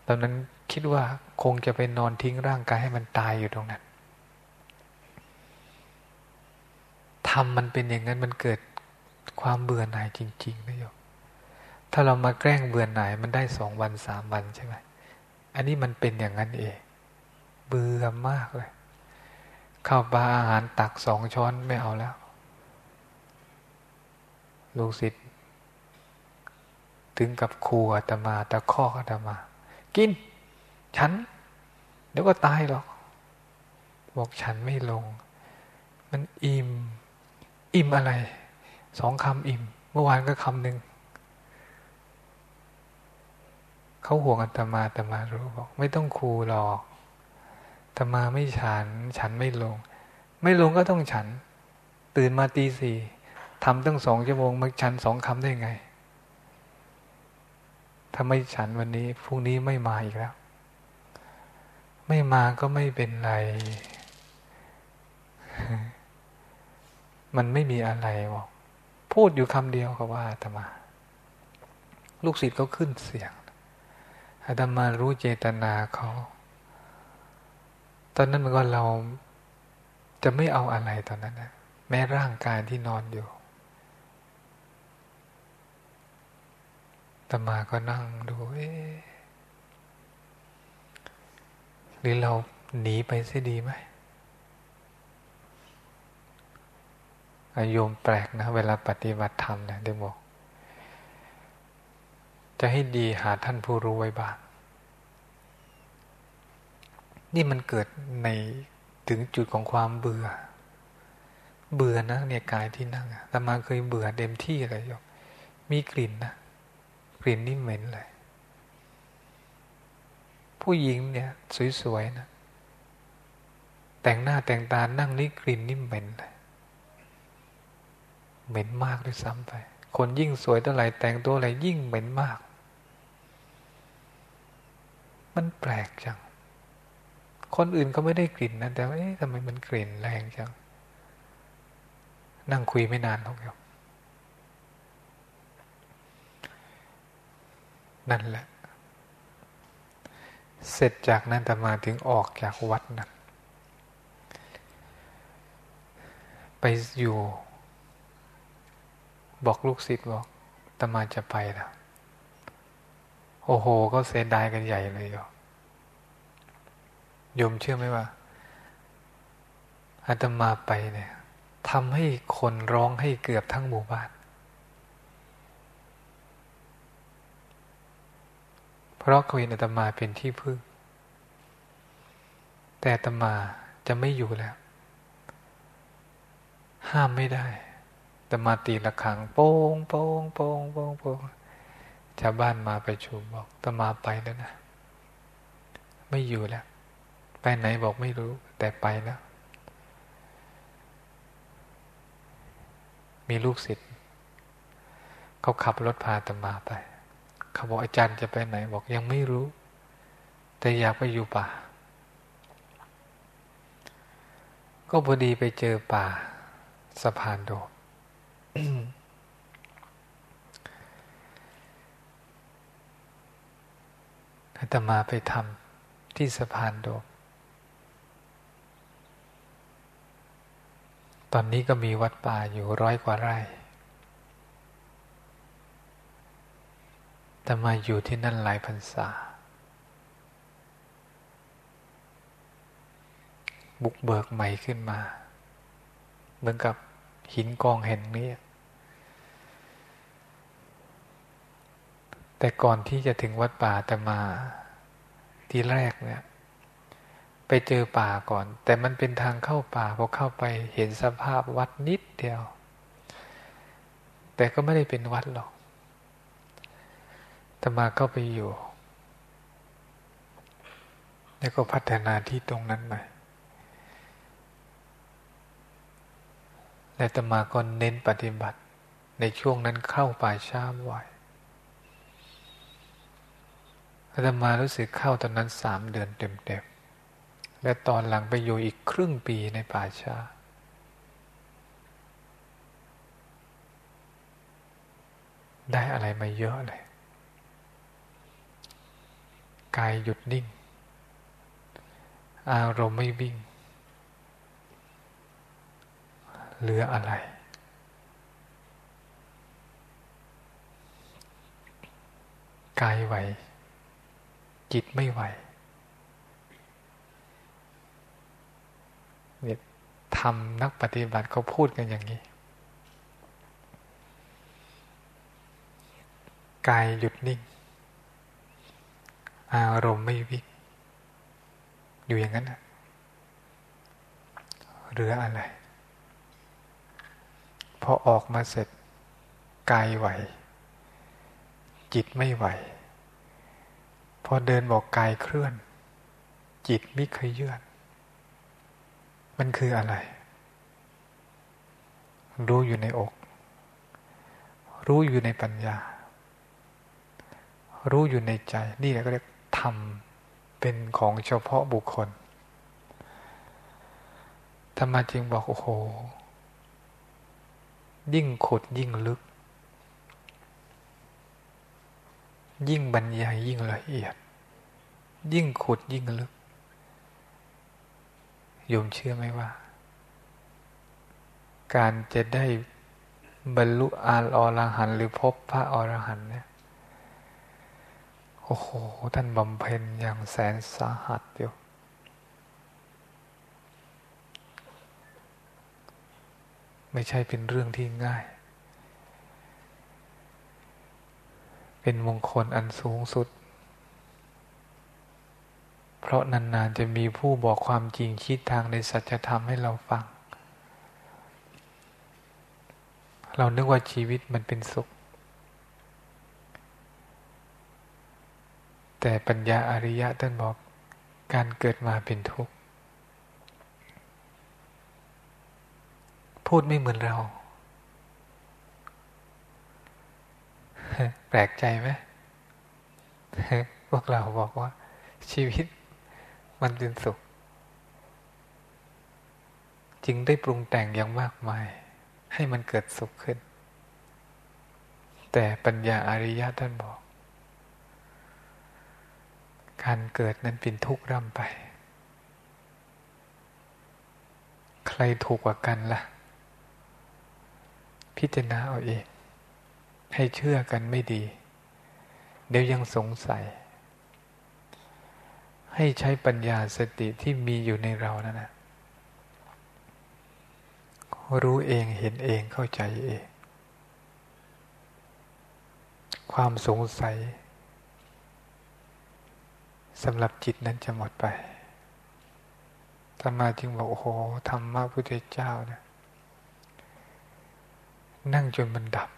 ตอนนั้นคิดว่าคงจะไปนอนทิ้งร่างกายให้มันตายอยู่ตรงนั้นทำมันเป็นอย่างนั้นมันเกิดความเบื่อหน่ายจริงๆนะโยม ถ้าเรามาแกล้งเบื่อหน่ายมันได้สองวันสามวันใช่ไหมอันนี้มันเป็นอย่างนั้นเอง เบื่อมากเลย ข้าวปลาอาหารตักสองช้อนไม่เอาแล้ว ลูกศิษย์ถึงกับครูอาตมาตะข้ออาตมา กิน ฉัน เดี๋ยวก็ตายหรอก บอกฉันไม่ลง มันอิ่ม อิ่มอะไร สองคำอิ่ม เมื่อวานก็คำหนึ่ง เขาห่วงอาตมาอาตมารู้บอก ไม่ต้องครูหรอกอาตมาไม่ฉัน ฉันไม่ลง ไม่ลงก็ต้องฉัน ตื่นมาตีสี่ทำตั้งสองชั่วโมงมาฉันสองคำได้ไงถ้าไม่ฉันวันนี้พรุ่งนี้ไม่มาอีกแล้ว ไม่มาก็ไม่เป็นไร มันไม่มีอะไรบอกพูดอยู่คำเดียวก็ว่าอาตมา ลูกศิษย์เขาขึ้นเสียง อาตมารู้เจตนาเขา ตอนนั้นมันก็เราจะไม่เอาอะไรตอนนั้นนะแม้ร่างกายที่นอนอยู่ตมาก็นั่งดูเอ๊หรือเราหนีไปสิดีไหมโยมแปลกนะ เวลาปฏิบัติธรรมเนี่ยได้บอก จะให้ดีหาท่านผู้รู้ไว้บ้างนี่มันเกิดในถึงจุดของความเบื่อ เบื่อนะเนี่ยกายที่นั่งแต่มาเคยเบื่อเต็มที่เลยยมมีกลิ่นนะกลิ่นนี่เหม็นเลย ผู้หญิงเนี่ย สวยๆนะแต่งหน้าแต่งตานั่งนี่กลิ่นนี่เหม็นเลยเหม็นมากด้วยซ้ำไป คนยิ่งสวยเท่าไหร่แต่งตัวอะไรยิ่งเหม็นมาก มันแปลกจัง คนอื่นเขาไม่ได้กลิ่นนะ แต่ว่าเอ๊ะทำไมมันกลิ่นแรงจัง นั่งคุยไม่นานหรอกครับนั่นแหละ เสร็จจากนั้นตมาถึงออกจากวัดนั้น ไปอยู่ บอกลูกศิษย์บอกตมาจะไปแล้ว โอ้โหก็เสียดายกันใหญ่เลยโยโยมเชื่อไหมว่าอาตมาไปเนี่ยทำให้คนร้องให้เกือบทั้งหมู่บ้าน เพราะเขาเห็นอาตมาเป็นที่พึ่ง แต่อาตมาจะไม่อยู่แล้ว ห้ามไม่ได้อาตมาตีละครังโป้งโป้งโป้งโป้งโป้ง ชาวบ้านมาไปชุมบอกตมาไปแล้วนะ ไม่อยู่แล้ว ไปไหนบอกไม่รู้ แต่ไปแล้ว มีลูกศิษย์เขาขับรถพาอาตมาไป เขาบอกอาจารย์จะไปไหนบอกยังไม่รู้ แต่อยากไปอยู่ป่า ก็พอดีไปเจอป่าสะพานโด อาตมาไปทำที่สะพานโดมตอนนี้ก็มีวัดป่าอยู่ร้อยกว่าไร่แต่มาอยู่ที่นั่นหลายพรรษา บุกเบิกใหม่ขึ้นมา เหมือนกับหินกองแห่งนี้ แต่ก่อนที่จะถึงวัดป่าแต่มาที่แรกเนี่ย ไปเจอป่าก่อน แต่มันเป็นทางเข้าป่าพอเข้าไปเห็นสภาพวัดนิดเดียว แต่ก็ไม่ได้เป็นวัดหรอกตมาก็ไปอยู่ แล้วก็พัฒนาที่ตรงนั้นใหม่และตมาก็เน้นปฏิบัติ ในช่วงนั้นเข้าป่าช้าบ่อย อาตมารู้สึกเข้าตอนนั้นสามเดือนเต็มๆ และตอนหลังไปอยู่อีกครึ่งปีในป่าช้าได้อะไรมาเยอะเลย กายหยุดนิ่ง อารมณ์ไม่วิ่ง เหลืออะไร กายไหว จิตไม่ไหวเนี่ยทำนักปฏิบัติเขาพูดกันอย่างนี้ กายหยุดนิ่ง อารมณ์ไม่วิ่ง อยู่อย่างนั้นเหลืออะไร พอออกมาเสร็จ กายไหว จิตไม่ไหว พอเดินบอกกายเคลื่อน จิตไม่เคยเยื่อน มันคืออะไร รู้อยู่ในอก รู้อยู่ในปัญญา รู้อยู่ในใจ นี่แหละก็เรียกธรรมเป็นของเฉพาะบุคคลธรรมะจึงบอกโอ้โห ยิ่งขุดยิ่งลึก ยิ่งบรรยายยิ่งละเอียด ยิ่งขุดยิ่งลึกโยมเชื่อไหมว่า การจะได้บรรลุอาลอรหันหรือพบพระอรหันเนี่ยโอ้โห ท่านบำเพ็ญอย่างแสนสาหัสอยู่ไม่ใช่เป็นเรื่องที่ง่าย เป็นมงคลอันสูงสุด เพราะนานๆจะมีผู้บอกความจริงคิดทางในสัจธรรมให้เราฟัง เรานึกว่าชีวิตมันเป็นสุข แต่ปัญญาอริยะท่านบอกการเกิดมาเป็นทุกข์ พูดไม่เหมือนเรา แปลกใจไหมพวกเราบอกว่า ชีวิตมันเป็นสุข จึงได้ปรุงแต่งอย่างมากมาย ให้มันเกิดสุขขึ้น แต่ปัญญาอริยะท่านบอก การเกิดนั้นเป็นทุกข์ร่ำไป ใครถูกกว่ากันละ่ะ พิจารณาเอาเอง ให้เชื่อกันไม่ดี เดี๋ยวยังสงสัย ให้ใช้ปัญญาสติที่มีอยู่ในเรานั่นนะรู้เองเห็นเองเข้าใจเอง ความสงสัยสำหรับจิตนั้นจะหมดไปธรรมาจึงบอกโอ้โหธรรมะพุทธเจ้านะนั่งจนมันดับ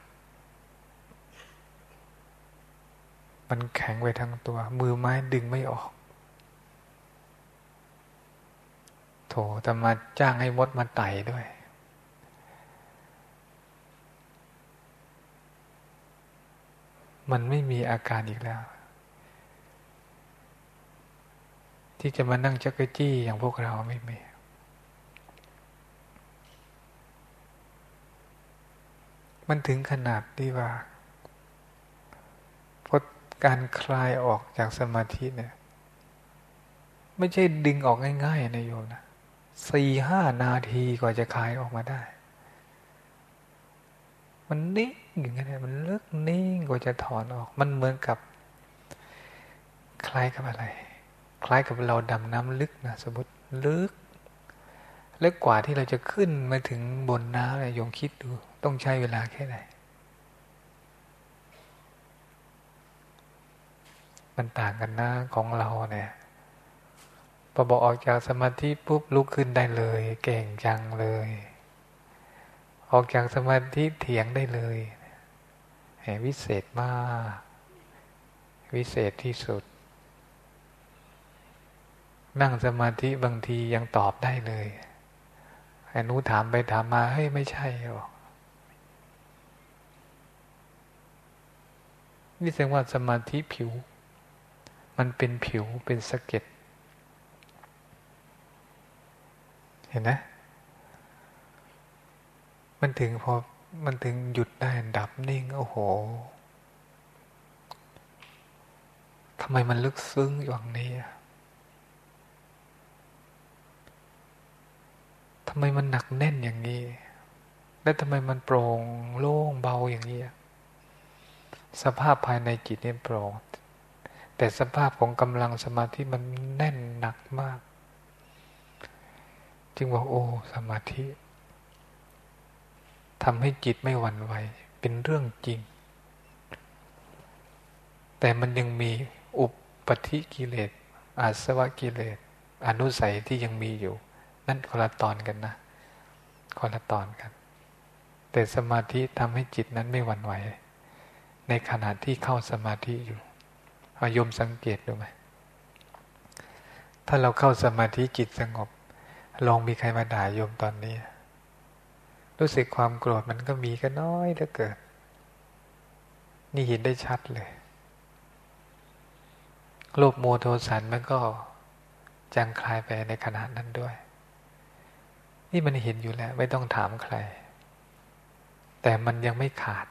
มันแข็งไปทั้งตัว มือไม้ดึงไม่ออก โถแต่มาจ้างให้มดมาไต่ด้วย มันไม่มีอาการอีกแล้ว ที่จะมานั่งจักรจี้อย่างพวกเราไม่มีมันถึงขนาดที่ว่า การคลายออกจากสมาธิเนี่ย ไม่ใช่ดึงออกง่ายๆนะโยมนะสี่ห้านาทีกว่าจะคลายออกมาได้ มันนิ่งอย่างนี้มันเลึกนิ่งกว่าจะถอนออก มันเหมือนกับ คล้ายกับอะไร คล้ายกับเราดำน้ำลึกนะสมมติลึก แล้วกว่าที่เราจะขึ้นมาถึงบนน้ำเนี่ยยงคิดดู ต้องใช้เวลาแค่ไหน มันต่างกันนะของเราเนี่ยพอบอกออกจากสมาธิปุ๊บลุกขึ้นได้เลย เก่งจังเลย ออกจากสมาธิเถียงได้เลยแหวิเศษมาก วิเศษที่สุด นั่งสมาธิบางทียังตอบได้เลยไอ้นู้ถามไปถามมาเฮ้ยไม่ใช่หรอกนี่แสดงว่าสมาธิผิว มันเป็นผิวเป็นสะเก็ด เห็นไหมมันถึงพอมันถึงหยุดได้ดับนิ่ง โอ้โหทำไมมันลึกซึ้งอย่างนี้ทำไมมันหนักแน่นอย่างนี้ และทำไมมันโปร่งโล่งเบาอย่างนี้ สภาพภายในจิตเนี่ยโปร่ง แต่สภาพของกำลังสมาธิมันแน่นหนักมาก จึงบอกโอ้สมาธิทำให้จิตไม่หวั่นไหวเป็นเรื่องจริง แต่มันยังมีอุปธิกิเลสอาสวะกิเลสอนุสัยที่ยังมีอยู่ นั่นคนละตอนกันนะคนละตอนกัน แต่สมาธิทำให้จิตนั้นไม่หวั่นไหว ในขณะที่เข้าสมาธิอยู่ อายมสังเกตดูไหมถ้าเราเข้าสมาธิจิตสงบ ลองมีใครมาด่าโยมตอนนี้ รู้สึกความโกรธมันก็มีก็น้อยถ้าเกิดนี่เห็นได้ชัดเลย โลภโมโทสันมันก็จางคลายไปในขณะนั้นด้วย นี่มันเห็นอยู่แล้ว ไม่ต้องถามใคร แต่มันยังไม่ขาด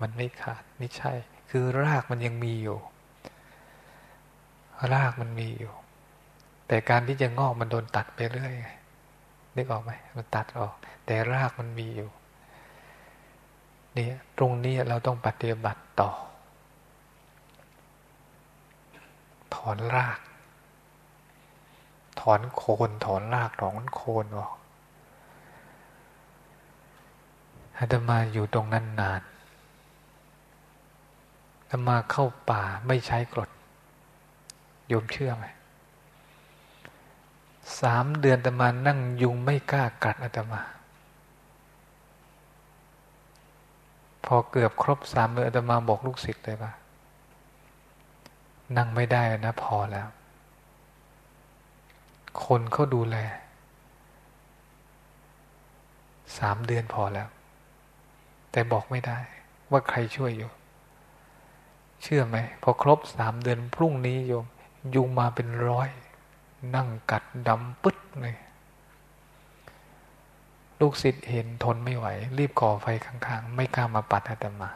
มันไม่ขาด ไม่ใช่ คือรากมันยังมีอยู่ รากมันมีอยู่ แต่การที่จะงอกมันโดนตัดไปเรื่อยนึกออกไหมมันตัดออก แต่รากมันมีอยู่เนี่ตรงนี้เราต้องปฏิบัติต่อ ถอนราก ถอนโคนถอนรากถอนโคนออกอาตมาอยู่ตรงนั้นนานอาตมาเข้าป่าไม่ใช้กรด โยมเชื่อไหมสามเดือนตมานั่งยุงไม่กล้ากัดอาตมา พอเกือบครบสามเดือนอาตมาบอกลูกศิษย์เลยว่านั่งไม่ได้นะพอแล้ว คนเขาดูแลสามเดือนพอแล้ว แต่บอกไม่ได้ ว่าใครช่วยอยู่ เชื่อไหมพอครบสามเดือนพรุ่งนี้โยม ยุงมาเป็นร้อย นั่งกัดดำปึ๊ดเลยลูกศิษย์เห็นทนไม่ไหว รีบก่อไฟข้างๆ ไม่กล้ามาปัดอาตมา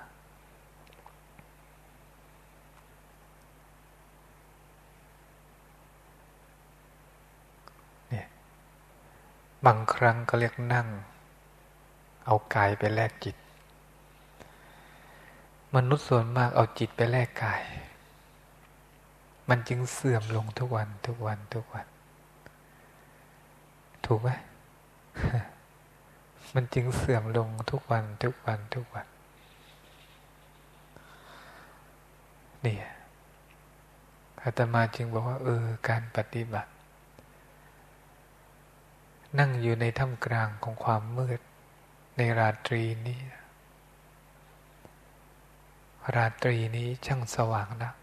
เนี่ย บางครั้งก็เรียกนั่ง เอากายไปแลกจิต มนุษย์ส่วนมากเอาจิตไปแลกกาย มันจึงเสื่อมลงทุกวันทุกวันทุกวัน ถูกไหมมันจึงเสื่อมลงทุกวันทุกวันทุกวันนี่อาตมาจึงบอกว่า เออ การปฏิบัติ นั่งอยู่ในท่ามกลางของความมืด ในราตรีนี้ ราตรีนี้ช่างสว่างนะัก